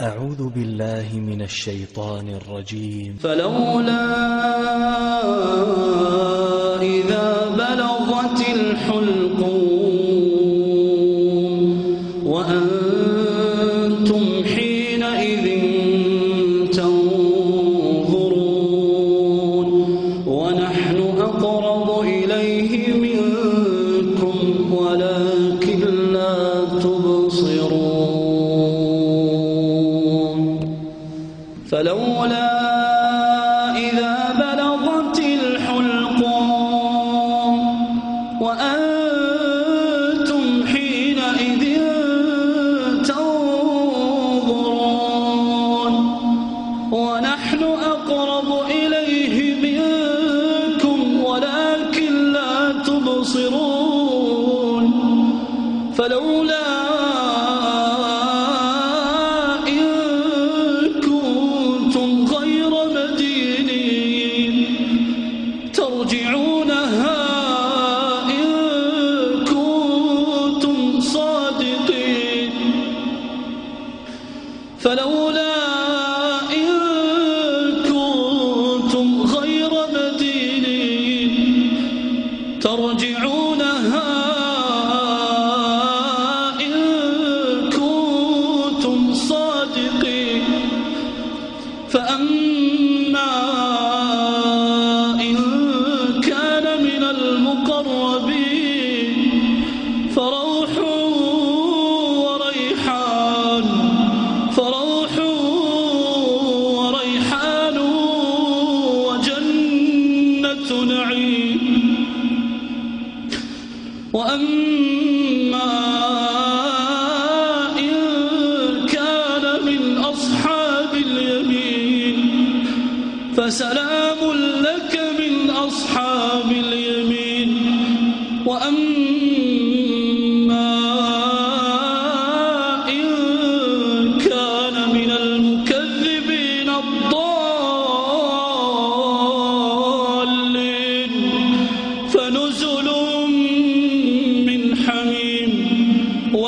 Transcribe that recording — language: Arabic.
أعوذ بالله من الشيطان الرجيم. فلولا إذا بلغت الحلقوم وأنتم حينئذ تنظرون ونحن أقرب إليه منكم ولكن لا تبصرون فلولا إذا بلغت الحلقوم وأنتم حينئذ تنظرون ونحن أقرب فلولا إن كنتم غير مدينين ترجعونها وأما إن كان من أصحاب اليمين فسلام